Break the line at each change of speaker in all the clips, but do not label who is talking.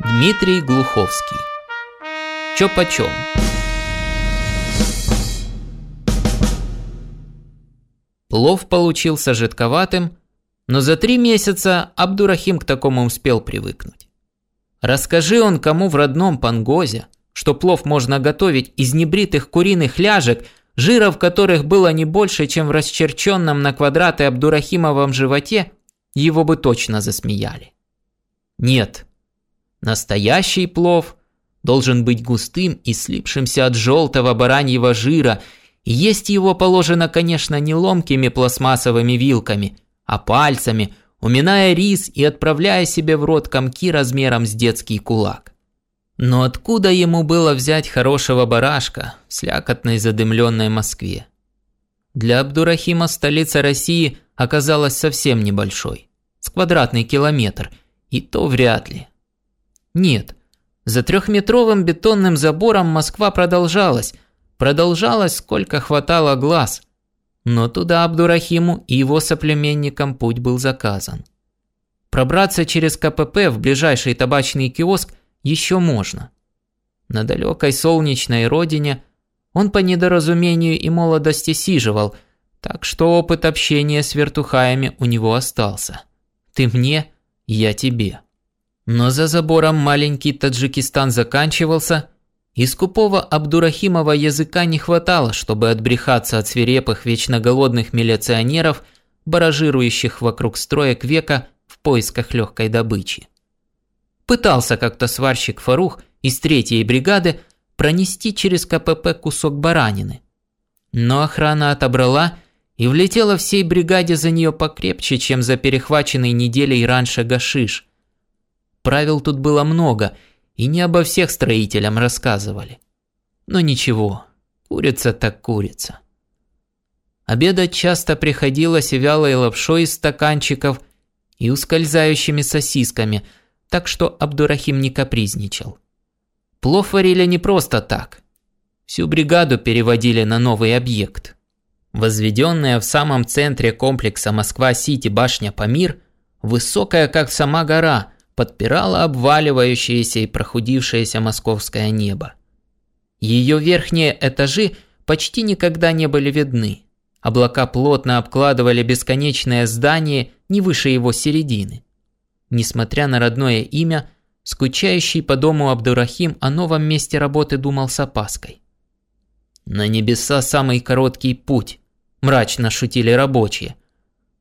Дмитрий Глуховский. Чё почём? Плов получился жидковатым, но за три месяца Абдурахим к такому успел привыкнуть. Расскажи он кому в родном Пангозе, что плов можно готовить из небритых куриных ляжек, жира в которых было не больше, чем в расчерченном на квадраты Абдурахимовом животе, его бы точно засмеяли. Нет, настоящий плов должен быть густым и слипшимся от желтого бараньего жира, и есть его положено, конечно, не ломкими пластмассовыми вилками, а пальцами, уминая рис и отправляя себе в рот комки размером с детский кулак. Но откуда ему было взять хорошего барашка в слякотной задымленной Москве? Для Абдурахима столица России оказалась совсем небольшой, с квадратный километр, и то вряд ли. Нет, за трехметровым бетонным забором Москва продолжалась, продолжалась сколько хватало глаз. Но туда Абдурахиму и его соплеменникам путь был заказан. Пробраться через КПП в ближайший табачный киоск еще можно. На далекой солнечной родине он по недоразумению и молодости сиживал, так что опыт общения с вертухаями у него остался. Ты мне, я тебе. Но за забором маленький Таджикистан заканчивался, и скупого Абдурахимова языка не хватало, чтобы отбрехаться от свирепых вечно голодных милиционеров, баражирующих вокруг строек века в поисках легкой добычи. Пытался как-то сварщик Фарух из третьей бригады пронести через КПП кусок баранины. Но охрана отобрала и влетела всей бригаде за нее покрепче, чем за перехваченный неделей раньше гашиш. Правил тут было много, и не обо всех строителям рассказывали. Но ничего, курица так курица. Обедать часто приходилось вялой лапшой из стаканчиков, и ускользающими сосисками, так что Абдурахим не капризничал. Плов варили не просто так. Всю бригаду переводили на новый объект. Возведенная в самом центре комплекса Москва-Сити башня Памир, высокая как сама гора – подпирала обваливающееся и прохудившееся московское небо. Ее верхние этажи почти никогда не были видны. Облака плотно обкладывали бесконечное здание не выше его середины. Несмотря на родное имя, скучающий по дому Абдурахим о новом месте работы думал с опаской. «На небеса самый короткий путь», – мрачно шутили рабочие –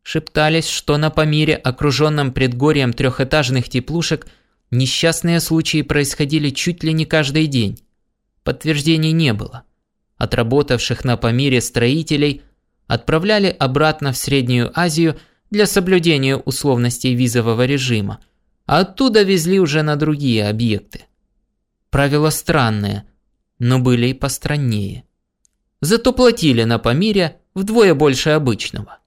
Шептались, что на Памире, окруженном предгорьем трехэтажных теплушек, несчастные случаи происходили чуть ли не каждый день. Подтверждений не было. Отработавших на Памире строителей отправляли обратно в Среднюю Азию для соблюдения условностей визового режима, а оттуда везли уже на другие объекты. Правила странные, но были и постраннее. Зато платили на Памире вдвое больше обычного.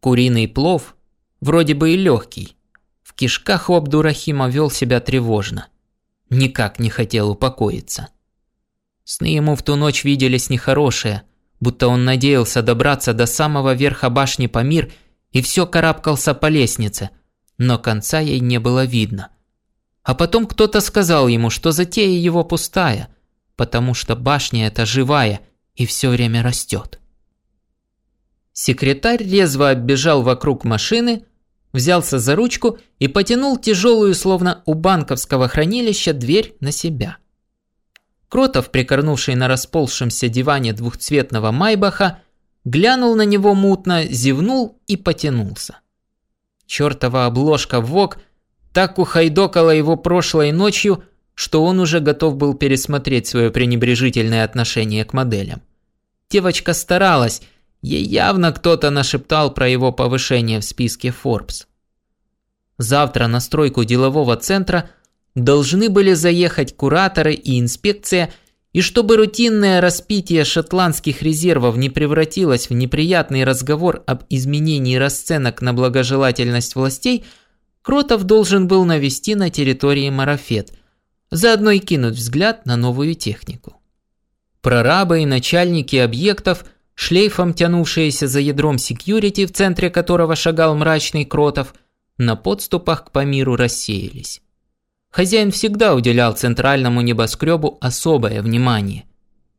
Куриный плов, вроде бы и легкий, в кишках у Абдурахима вел себя тревожно. Никак не хотел упокоиться. Сны ему в ту ночь виделись нехорошие, будто он надеялся добраться до самого верха башни Памир и все карабкался по лестнице, но конца ей не было видно. А потом кто-то сказал ему, что затея его пустая, потому что башня эта живая и все время растет. Секретарь резво оббежал вокруг машины, взялся за ручку и потянул тяжелую, словно у банковского хранилища, дверь на себя. Кротов, прикорнувший на расползшемся диване двухцветного майбаха, глянул на него мутно, зевнул и потянулся. Чёртова обложка ВОК так ухайдокала его прошлой ночью, что он уже готов был пересмотреть свое пренебрежительное отношение к моделям. Девочка старалась, Ей явно кто-то нашептал про его повышение в списке Forbes. Завтра на стройку делового центра должны были заехать кураторы и инспекция, и чтобы рутинное распитие шотландских резервов не превратилось в неприятный разговор об изменении расценок на благожелательность властей, Кротов должен был навести на территории марафет, заодно и кинуть взгляд на новую технику. Прорабы и начальники объектов – шлейфом тянувшиеся за ядром секьюрити, в центре которого шагал мрачный Кротов, на подступах к Памиру рассеялись. хозяин всегда уделял центральному небоскребу особое внимание.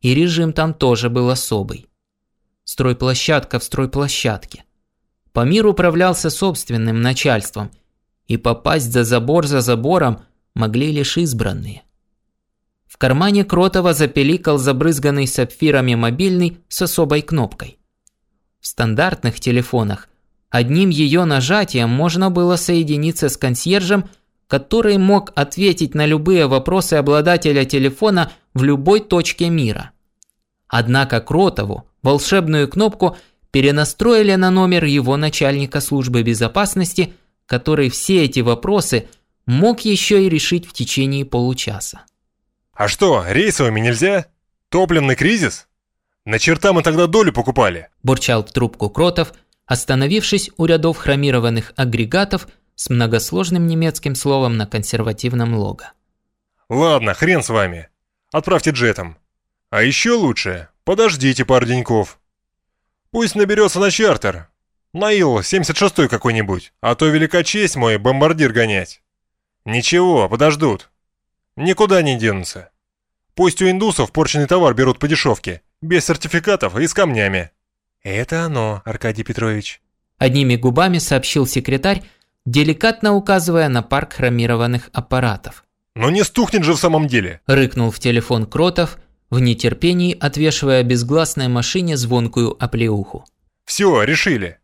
И режим там тоже был особый. Стройплощадка в стройплощадке. Памир управлялся собственным начальством, и попасть за забор за забором могли лишь избранные. Кармане Кротова запеликал забрызганный сапфирами мобильный с особой кнопкой. В стандартных телефонах одним ее нажатием можно было соединиться с консьержем, который мог ответить на любые вопросы обладателя телефона в любой точке мира. Однако Кротову волшебную кнопку перенастроили на номер его начальника службы безопасности, который все эти вопросы мог еще и решить в течение получаса.
А что, рейсовыми нельзя? Топливный кризис? На черта мы тогда долю покупали.
Бурчал в трубку Кротов, остановившись у рядов хромированных агрегатов с многосложным немецким словом на консервативном лого.
Ладно, хрен с вами. Отправьте джетом. А еще лучше, подождите пару деньков. Пусть наберется на чартер. На Ил-76 какой-нибудь, а то велика честь мой бомбардир гонять. Ничего, подождут. Никуда не денутся. Пусть у индусов порченный товар берут по дешевке, без сертификатов и с камнями. Это оно, Аркадий Петрович.
Одними губами сообщил секретарь, деликатно указывая на парк хромированных аппаратов.
«Но не стухнет же в самом деле!»
– рыкнул в телефон Кротов, в нетерпении отвешивая безгласной машине звонкую оплеуху.
«Все, решили.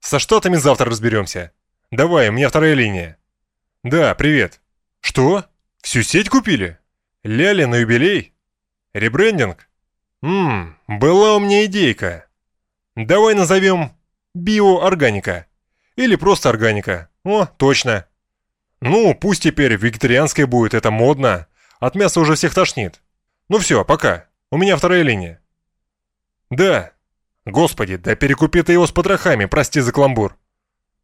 Со штатами завтра разберемся. Давай, у меня вторая линия». «Да, привет». «Что?» Всю сеть купили? Ляли на юбилей? Ребрендинг? Ммм, была у меня идейка. Давай назовем биоорганика. Или просто органика. О, точно. Ну, пусть теперь вегетарианская будет, это модно. От мяса уже всех тошнит. Ну все, пока. У меня вторая линия. Да. Господи, да перекупи ты его с потрохами, прости за кламбур.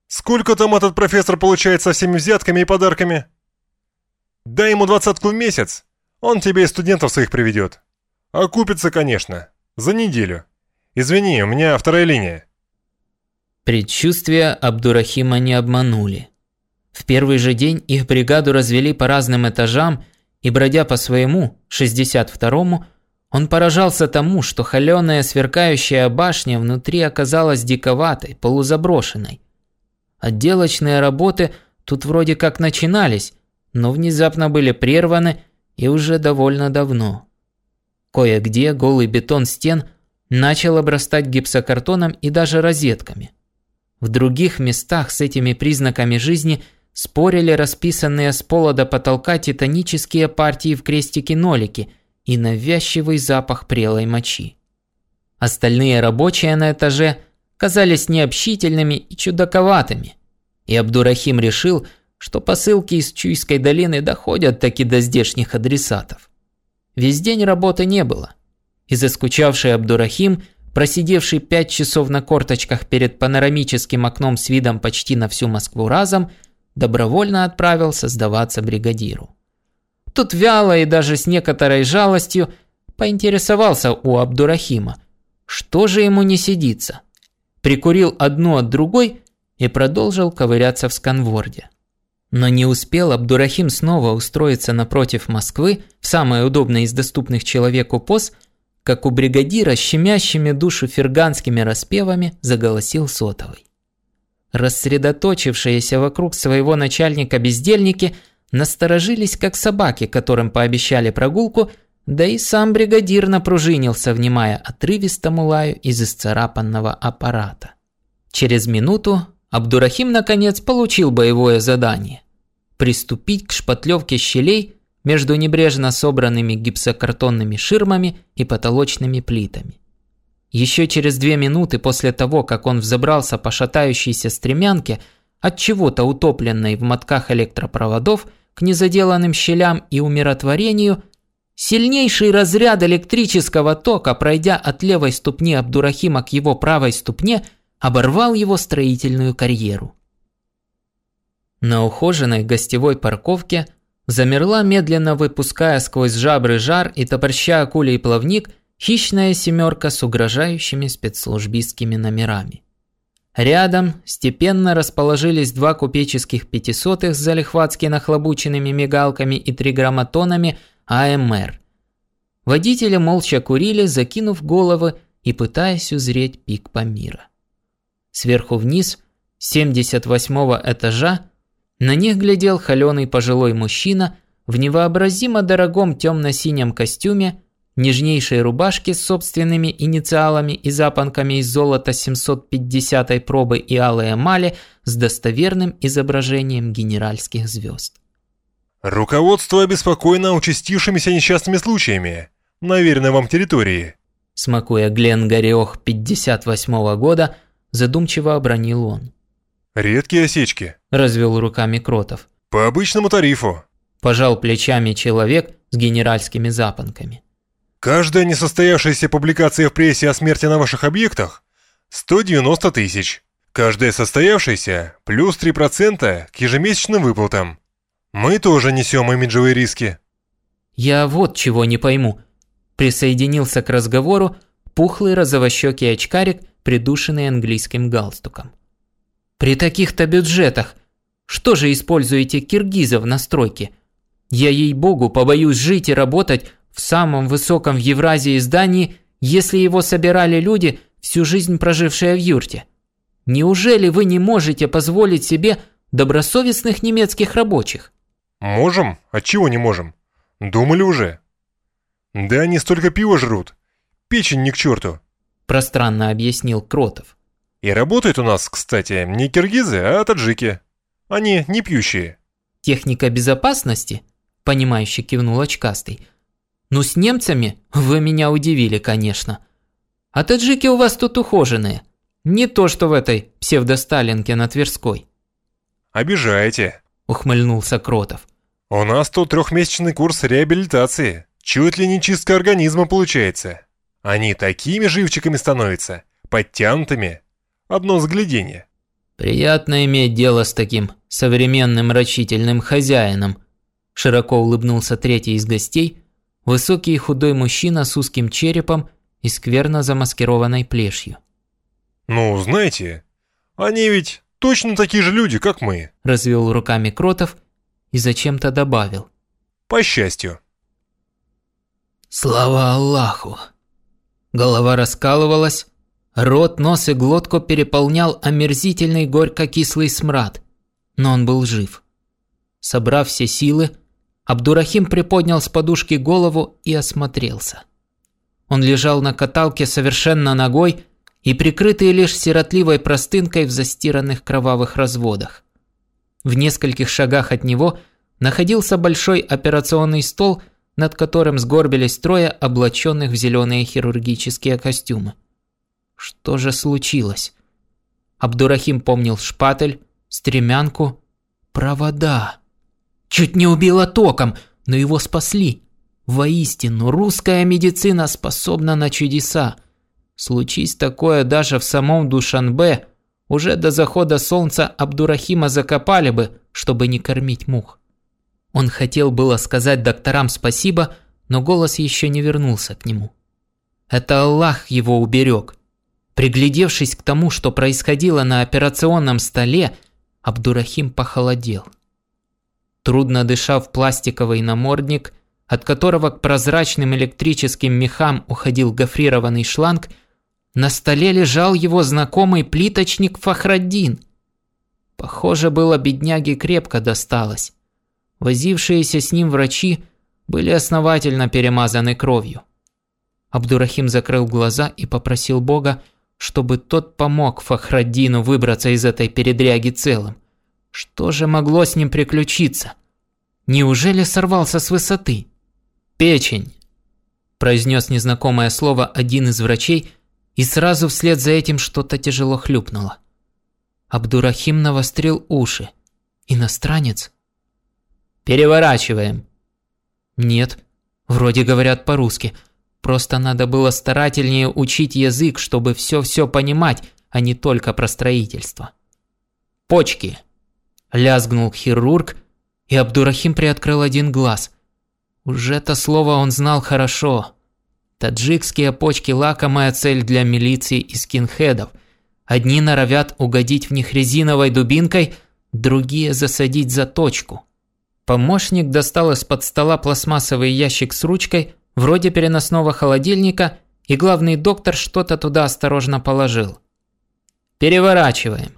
Сколько там этот профессор получает со всеми взятками и подарками? Дай ему двадцатку в месяц, он тебе и студентов своих приведет. Окупится, конечно, за неделю. Извини, у меня вторая линия.
Предчувствия Абдурахима не обманули. В первый же день их бригаду развели по разным этажам, и бродя по своему, 62-му, он поражался тому, что холеная сверкающая башня внутри оказалась диковатой, полузаброшенной. Отделочные работы тут вроде как начинались, но внезапно были прерваны и уже довольно давно. Кое-где голый бетон стен начал обрастать гипсокартоном и даже розетками. В других местах с этими признаками жизни спорили расписанные с пола до потолка титанические партии в крестике-нолике и навязчивый запах прелой мочи. Остальные рабочие на этаже казались необщительными и чудаковатыми, и Абдурахим решил, что посылки из Чуйской долины доходят таки до здешних адресатов. Весь день работы не было. И заскучавший Абдурахим, просидевший пять часов на корточках перед панорамическим окном с видом почти на всю Москву разом, добровольно отправился сдаваться бригадиру. Тут вяло и даже с некоторой жалостью поинтересовался у Абдурахима, что же ему не сидится. Прикурил одну от другой и продолжил ковыряться в сканворде. Но не успел Абдурахим снова устроиться напротив Москвы в самое удобное из доступных человеку поз, как у бригадира щемящими душу ферганскими распевами заголосил сотовый. Рассредоточившиеся вокруг своего начальника бездельники насторожились, как собаки, которым пообещали прогулку, да и сам бригадир напружинился, внимая отрывистому лаю из исцарапанного аппарата. Через минуту Абдурахим наконец получил боевое задание – приступить к шпатлевке щелей между небрежно собранными гипсокартонными ширмами и потолочными плитами. Еще через две минуты после того, как он взобрался по шатающейся стремянке, от чего-то утопленной в мотках электропроводов, к незаделанным щелям и умиротворению, сильнейший разряд электрического тока, пройдя от левой ступни Абдурахима к его правой ступне – оборвал его строительную карьеру. На ухоженной гостевой парковке замерла, медленно выпуская сквозь жабры жар и топорща акулей плавник, хищная семерка с угрожающими спецслужбистскими номерами. Рядом степенно расположились два купеческих пятисотых с залихватски нахлобученными мигалками и триграмматонами АМР. Водители молча курили, закинув головы и пытаясь узреть пик Памира. Сверху вниз, с 78 этажа, на них глядел холеный пожилой мужчина в невообразимо дорогом темно-синем костюме нежнейшей рубашке с собственными инициалами и запонками из золота 750 пробы и алой эмали с достоверным изображением генеральских звезд.
«Руководство обеспокоено участившимися несчастными случаями на веренной вам территории»,
смакуя Глен Горех 58 -го года, задумчиво обронил он.
«Редкие осечки», –
развел руками Кротов.
«По обычному тарифу», –
пожал плечами человек с генеральскими запонками.
Каждая несостоявшаяся публикация в прессе о смерти на ваших объектах – 190 тысяч. Каждая состоявшаяся – плюс 3% к ежемесячным выплатам. Мы тоже несем имиджевые риски.
Я вот чего не пойму. Присоединился к разговору пухлый розовощекий очкарик, придушенный английским галстуком. При таких-то бюджетах что же используете киргизов на стройке? Я ей-богу побоюсь жить и работать в самом высоком в Евразии здании, если его собирали люди, всю жизнь прожившие в юрте? Неужели вы не можете позволить себе добросовестных немецких рабочих?
Можем, а чего не можем? Думали уже. Да они столько пива жрут. Печень ни к черту.
Пространно объяснил Кротов.
И работают у нас, кстати, не киргизы, а таджики. Они не пьющие.
Техника безопасности? Понимающе кивнул очкастый. Ну с немцами вы меня удивили, конечно. А таджики у вас тут ухоженные. Не то, что в этой псевдосталинке на Тверской.
Обижаете,
ухмыльнулся Кротов.
У нас тут трехмесячный курс реабилитации. Чуть ли не чистка организма получается. Они такими живчиками становятся, подтянутыми. Одно взглядение.
Приятно иметь дело с таким современным рачительным хозяином. Широко улыбнулся третий из гостей, Высокий и худой мужчина с узким черепом и скверно замаскированной плешью.
«Ну, знаете, они ведь точно такие же люди, как мы», –
развел руками Кротов и зачем-то добавил.
«По счастью».
Слава Аллаху! Голова раскалывалась, рот, нос и глотку переполнял омерзительный горько-кислый смрад, но он был жив. Собрав все силы, Абдурахим приподнял с подушки голову и осмотрелся. Он лежал на каталке совершенно ногой и прикрытый лишь сиротливой простынкой в застиранных кровавых разводах. В нескольких шагах от него находился большой операционный стол, над которым сгорбились трое облаченных в зеленые хирургические костюмы. Что же случилось? Абдурахим помнил шпатель, стремянку, провода. Чуть не убило током, но его спасли. Воистину, русская медицина способна на чудеса. Случись такое даже в самом Душанбе, уже до захода солнца Абдурахима закопали бы, чтобы не кормить мух. Он хотел было сказать докторам спасибо, но голос еще не вернулся к нему. Это Аллах его уберег. Приглядевшись к тому, что происходило на операционном столе, Абдурахим похолодел. Трудно дыша в пластиковый намордник, от которого к прозрачным электрическим мехам уходил гофрированный шланг, на столе лежал его знакомый плиточник Фахраддин. Похоже, было бедняге крепко досталось. Возившиеся с ним врачи были основательно перемазаны кровью. Абдурахим закрыл глаза и попросил Бога, чтобы тот помог Фахраддину выбраться из этой передряги целым. Что же могло с ним приключиться? Неужели сорвался с высоты? Печень, произнес незнакомое слово один из врачей, и сразу вслед за этим что-то тяжело хлюпнуло. Абдурахим навострил уши. Иностранец? Переворачиваем. Нет, вроде говорят по-русски. Просто надо было старательнее учить язык, чтобы все-все понимать, а не только про строительство. Почки. Лязгнул хирург, и Абдурахим приоткрыл один глаз. Уже это слово он знал хорошо. Таджикские почки – лакомая цель для милиции и скинхедов. Одни норовят угодить в них резиновой дубинкой, другие засадить за точку. Помощник достал из-под стола пластмассовый ящик с ручкой, вроде переносного холодильника, и главный доктор что-то туда осторожно положил. «Переворачиваем».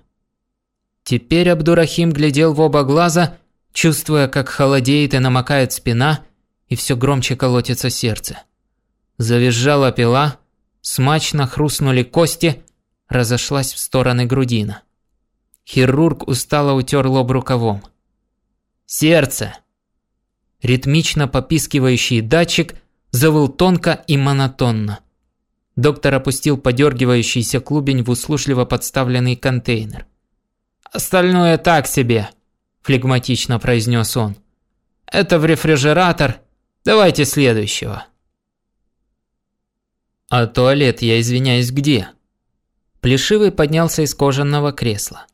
Теперь Абдурахим глядел в оба глаза, чувствуя, как холодеет и намокает спина, и все громче колотится сердце. Завизжала пила, смачно хрустнули кости, разошлась в стороны грудина. Хирург устало утер лоб рукавом. «Сердце!» Ритмично попискивающий датчик завыл тонко и монотонно. Доктор опустил подергивающийся клубень в услужливо подставленный контейнер. «Остальное так себе», – флегматично произнес он. «Это в рефрижератор. Давайте следующего». «А туалет, я извиняюсь, где?» Плешивый поднялся из кожаного кресла.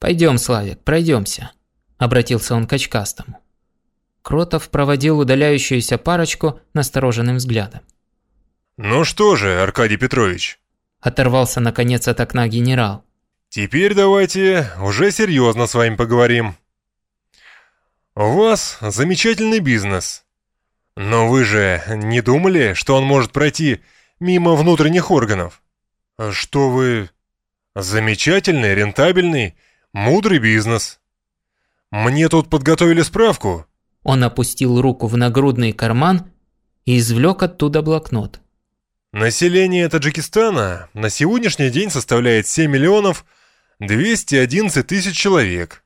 «Пойдем, Славик, пройдемся», – обратился он к очкастому. Кротов проводил удаляющуюся парочку настороженным взглядом.
«Ну что же, Аркадий Петрович?»
– оторвался наконец от окна генерал.
«Теперь давайте уже серьезно с вами поговорим. У вас замечательный бизнес. Но вы же не думали, что он может пройти мимо внутренних органов?» «Что вы...» «Замечательный, рентабельный, мудрый бизнес. Мне тут подготовили справку».
Он опустил руку в нагрудный карман и извлек оттуда блокнот.
Население Таджикистана на сегодняшний день составляет 7 миллионов 211 тысяч человек.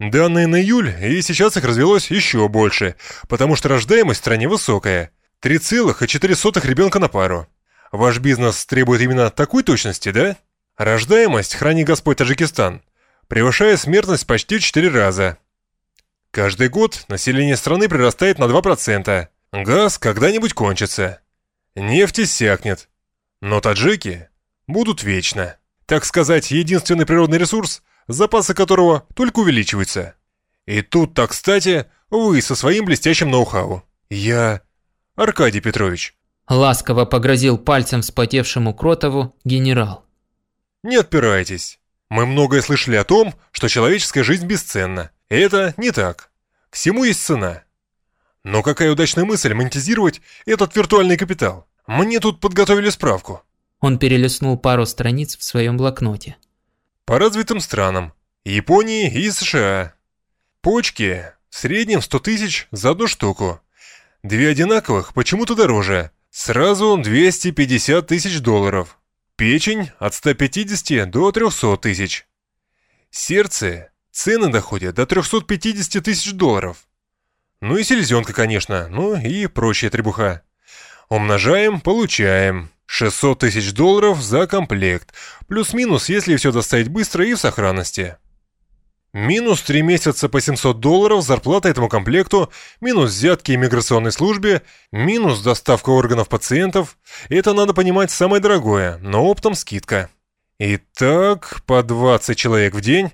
Данные на июль, и сейчас их развелось еще больше, потому что рождаемость в стране высокая – 3,4 ребенка на пару. Ваш бизнес требует именно такой точности, да? Рождаемость, храни Господь Таджикистан, превышает смертность почти в 4 раза. Каждый год население страны прирастает на 2%. Газ когда-нибудь кончится. Нефть иссякнет. Но таджики будут вечно. Так сказать, единственный природный ресурс, запасы которого только увеличиваются. И тут, так кстати, вы со своим блестящим ноу-хау. Я... Аркадий Петрович,
Ласково погрозил пальцем вспотевшему Кротову генерал.
«Не отпирайтесь. Мы многое слышали о том, что человеческая жизнь бесценна. Это не так. Всему есть цена. Но какая удачная мысль монетизировать этот виртуальный капитал. Мне тут подготовили справку».
Он перелистнул пару страниц в своем блокноте.
«По развитым странам. Японии и США. Почки в среднем 100 тысяч за одну штуку. Две одинаковых почему-то дороже, Сразу 250 тысяч долларов. Печень от 150 до 300 тысяч. Сердце. Цены доходят до 350 тысяч долларов. Ну и селезенка, конечно, ну и прочая требуха. Умножаем, получаем. 600 тысяч долларов за комплект. Плюс-минус, если все доставить быстро и в сохранности. Минус 3 месяца по 700 долларов зарплата этому комплекту, минус взятки иммиграционной службе, минус доставка органов пациентов. Это надо понимать самое дорогое, но оптом скидка. Итак, по 20 человек в день.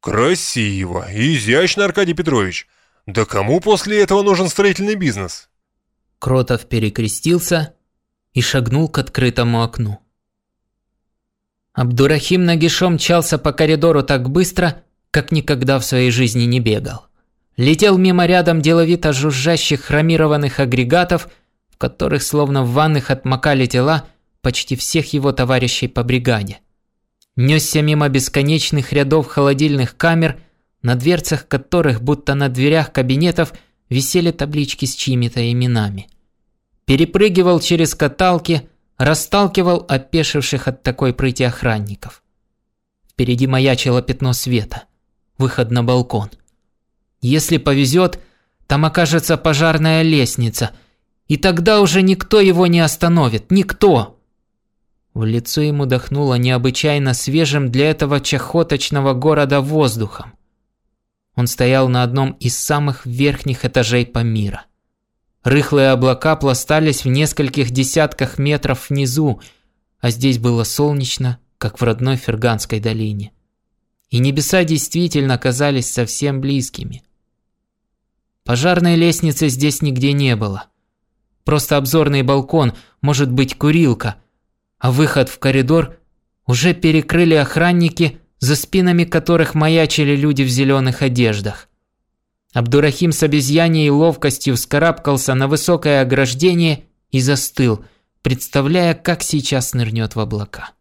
Красиво изящно, Аркадий Петрович. Да кому после этого нужен строительный бизнес?
Кротов перекрестился и шагнул к открытому окну. Абдурахим нагишом мчался по коридору так быстро, как никогда в своей жизни не бегал. Летел мимо рядом деловито жужжащих хромированных агрегатов, в которых словно в ванных отмокали тела почти всех его товарищей по бригаде. Несся мимо бесконечных рядов холодильных камер, на дверцах которых, будто на дверях кабинетов, висели таблички с чьими-то именами. Перепрыгивал через каталки, расталкивал опешивших от такой прыти охранников. Впереди маячило пятно света – выход на балкон. Если повезет, там окажется пожарная лестница, и тогда уже никто его не остановит, никто. В лицо ему дохнуло необычайно свежим для этого чахоточного города воздухом. Он стоял на одном из самых верхних этажей Памира. Рыхлые облака пластались в нескольких десятках метров внизу, а здесь было солнечно, как в родной Ферганской долине и небеса действительно казались совсем близкими. Пожарной лестницы здесь нигде не было. Просто обзорный балкон, может быть курилка, а выход в коридор уже перекрыли охранники, за спинами которых маячили люди в зеленых одеждах. Абдурахим с обезьяньей ловкостью вскарабкался на высокое ограждение и застыл, представляя, как сейчас нырнет в облака.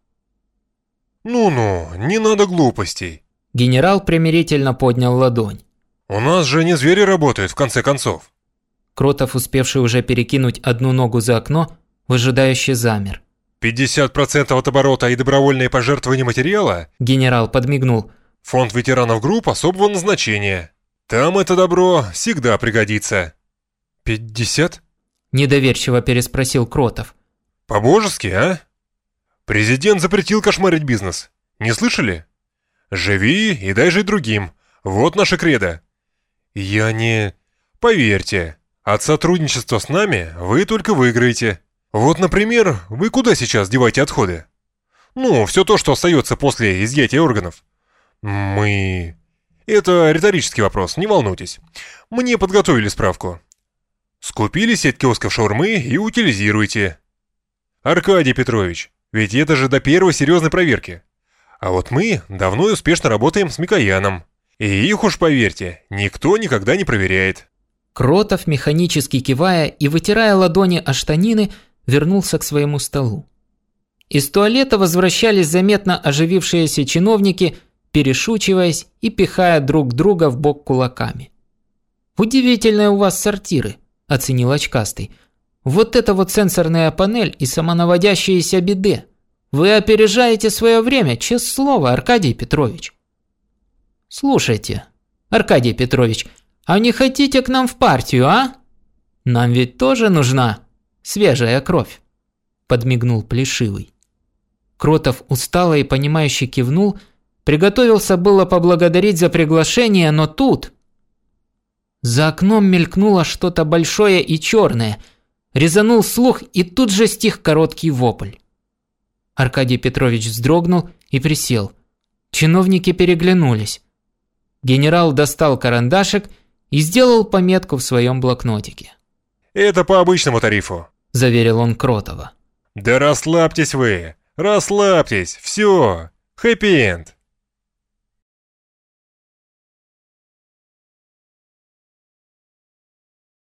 «Ну-ну, не надо глупостей».
Генерал примирительно поднял ладонь.
«У нас же не звери работают, в конце концов».
Кротов, успевший уже перекинуть одну ногу за окно, выжидающе замер.
50% от оборота и добровольные пожертвования материала?
Генерал подмигнул.
Фонд ветеранов групп особого назначения. Там это добро всегда пригодится. 50?
Недоверчиво переспросил Кротов.
По-божески, а? Президент запретил кошмарить бизнес. Не слышали? Живи и дай жить другим. Вот наша кредо. Я не... Поверьте, от сотрудничества с нами вы только выиграете. Вот, например, вы куда сейчас деваете отходы? Ну, все то, что остается после изъятия органов. Мы... Это риторический вопрос, не волнуйтесь. Мне подготовили справку. Скупили сеть киосков шаурмы и утилизируйте. Аркадий Петрович, ведь это же до первой серьезной проверки. А вот мы давно и успешно работаем с Микояном. И их уж, поверьте, никто никогда не проверяет.
Кротов, механически кивая и вытирая ладони о штанины, вернулся к своему столу. Из туалета возвращались заметно оживившиеся чиновники, перешучиваясь и пихая друг друга в бок кулаками. «Удивительные у вас сортиры», – оценил очкастый. «Вот это вот сенсорная панель и самонаводящиеся биде. Вы опережаете свое время, честное слово, Аркадий Петрович». «Слушайте, Аркадий Петрович, а не хотите к нам в партию, а? Нам ведь тоже нужна свежая кровь», – подмигнул Плешивый. Кротов устало и понимающе кивнул, приготовился было поблагодарить за приглашение, но тут... За окном мелькнуло что-то большое и черное, резанул слух и тут же стих короткий вопль. Аркадий Петрович вздрогнул и присел. Чиновники переглянулись. Генерал достал карандашик и сделал пометку в своем блокнотике.
«Это по обычному тарифу
заверил он Кротова.
«Да расслабьтесь вы, расслабьтесь, все, хэппи-энд».